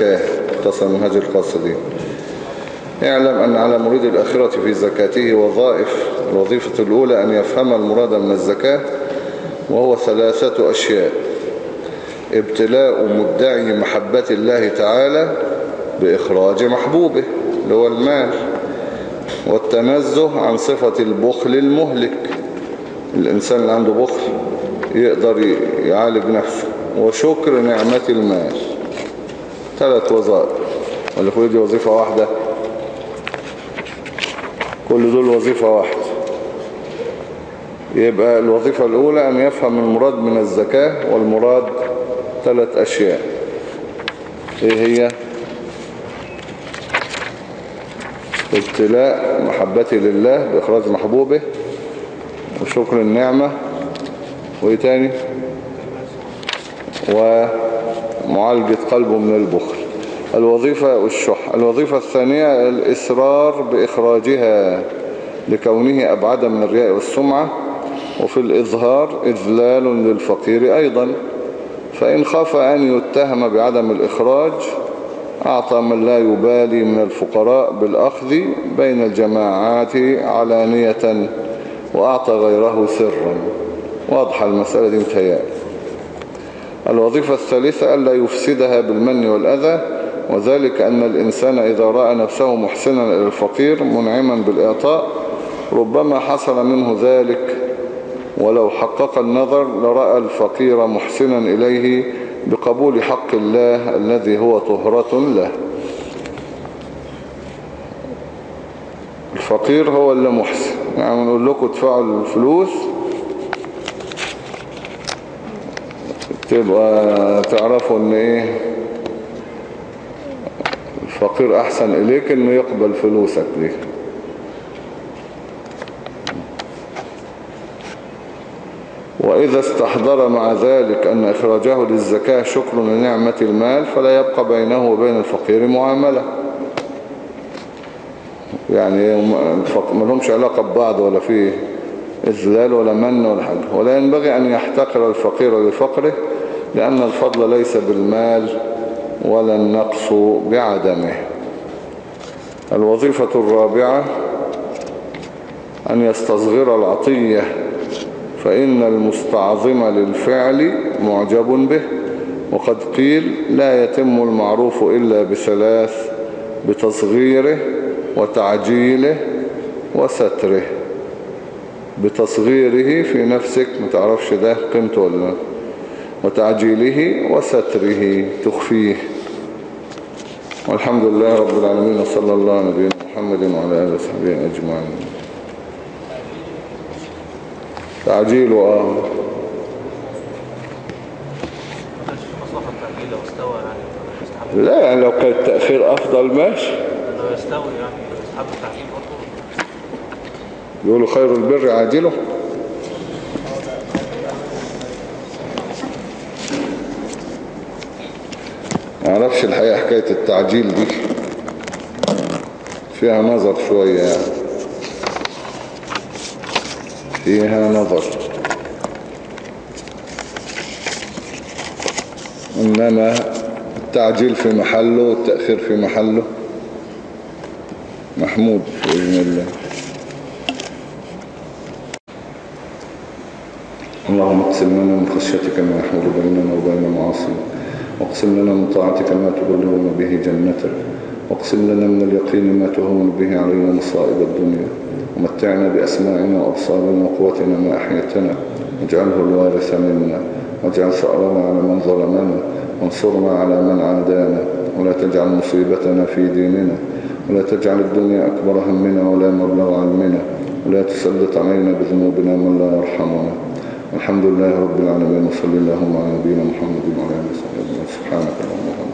الزكاة اختصر منهج القاصدين اعلم أن على مريد الآخرة في زكاته وظائف الوظيفة الأولى أن يفهم المراد من الزكاة وهو ثلاثة أشياء. ابتلاء مدعي محبة الله تعالى بإخراج محبوبه اللي هو المال والتنزه عن صفة البخل المهلك. الإنسان اللي عنده بخل يقدر يعالج نفسه. وشكر نعمة المال. ثلاث وظائف ولا كل دي وظيفة واحدة. كل دول وظيفة واحدة. يبقى الوظيفة الأولى أن يفهم المراد من الزكاة والمراد ثلاث أشياء. إيه هي؟ ابتلاء محبتي لله بإخراج محبوبه وشكر النعمة. وإيه تاني؟ ومعالجة قلبه من البخل. الوظيفة والشح. الوظيفة الثانية الإسرار بإخراجها لكونه أبعد من الرياء والسمعة وفي الإظهار إذلال للفقير أيضا. فإن خاف أن يتهم بعدم الإخراج أعطى من لا يبالي من الفقراء بالأخذ بين الجماعات علانية وأعطى غيره سرا. واضحة المسألة دي متهيأ الوظيفة الثالثة ألا يفسدها بالمن والأذى وذلك أن الإنسان إذا رأى نفسه محسنا إلى الفقير منعما بالإعطاء ربما حصل منه ذلك. ولو حقق النظر لرأى الفقير محسنا إليه بقبول حق الله الذي هو طهرة له. الفقير هو اللي محسن. يعني نقول لكم ادفعوا الفلوس تبقى تعرفوا إن إيه؟ الفقير أحسن إليك إنه يقبل فلوسك دي. وإذا استحضر مع ذلك أن إخراجه للزكاة شكر لنعمة المال فلا يبقى بينه وبين الفقير معاملة. يعني ما لهمش علاقة ببعض ولا فيه إذلال ولا من ولا حاجة. ولا ينبغي أن يحتقر الفقير لفقره لأن الفضل ليس بالمال ولا النقص بعدمه. الوظيفة الرابعة أن يستصغر العطية فإن المستعظم للفعل معجب به. وقد قيل لا يتم المعروف إلا بثلاث بتصغيره وتعجيله وستره. بتصغيره في نفسك ما تعرفش ده قيمته ولا وتعجيله وستره تخفيه. والحمد لله رب العالمين وصلى الله على نبينا محمد وعلى آله وصحبه أجمعين. تعجيل يستحب لا يعني لو كان التأخير أفضل ماشي. لو يستوي يعني يستحب التأجيل برضه. يقولوا خير البر عاجله. ما أعرفش الحقيقة حكاية التعجيل دي. فيها نظر شوية. يعني فيها نظر. إنما التعجيل في محله والتأخير في محله محمود بإذن الله. اللهم اقسم لنا من خشيتك ما يحول بيننا وبين معاصيك. واقسم لنا من طاعتك ما تبلغنا به جنتك واقسم لنا من اليقين ما تهون به علينا مصائب الدنيا. ومتعنا بأسماعنا وأبصارنا وقوتنا ما أحيتنا. واجعله الوارث منا واجعل ثأرنا على من ظلمنا وانصرنا على من عادانا. ولا تجعل مصيبتنا في ديننا ولا تجعل الدنيا أكبر همنا ولا مبلغ علمنا. ولا تسلط علينا بذنوبنا من لا يرحمنا. الحمد لله رب العالمين وصلى اللهم على نبينا محمد وعلى آله وصحبه سبحانك اللهم